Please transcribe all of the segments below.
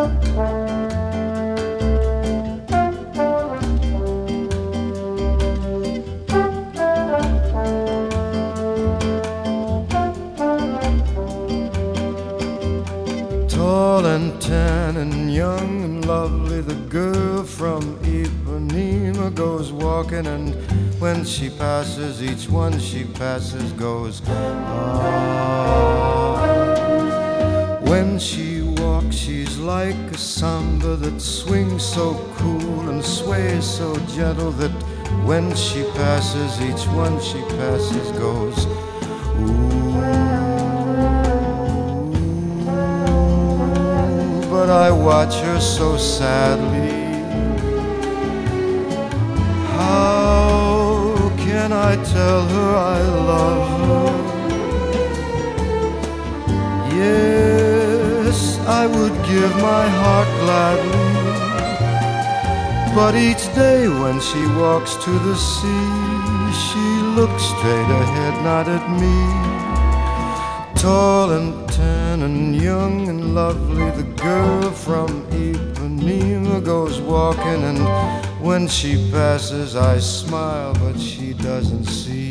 Tall and tan and young and lovely, the girl from Ipanema goes walking, and when she passes, each one she passes goes. Ah. When she she's like a samba that swings so cool and sways so gentle that when she passes, each one she passes goes. Ooh, but I watch her so sadly. How can I tell her I love her? Would give my heart gladly. But each day when she walks to the sea, she looks straight ahead, not at me. Tall and tan and young and lovely, the girl from Ipanema goes walking, and when she passes, I smile, but she doesn't see.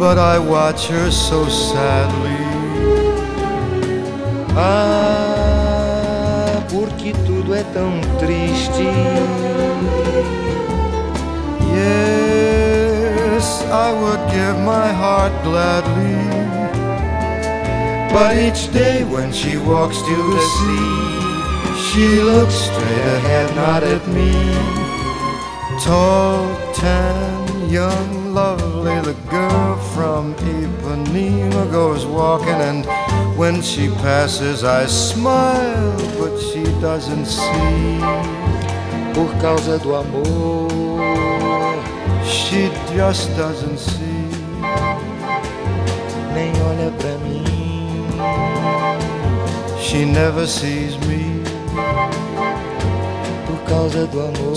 But I watch her so sadly. Ah, porque tudo é tão triste. Yes, I would give my heart gladly. But each day when she walks to the sea, she looks straight ahead, not at me. Tall, tan, young, lovely, the girl from Ipanema goes walking, and when she passes, I smile, but she doesn't see. Por causa do amor, She just doesn't see. nem olha pra mim. She never sees me. Por causa do amor,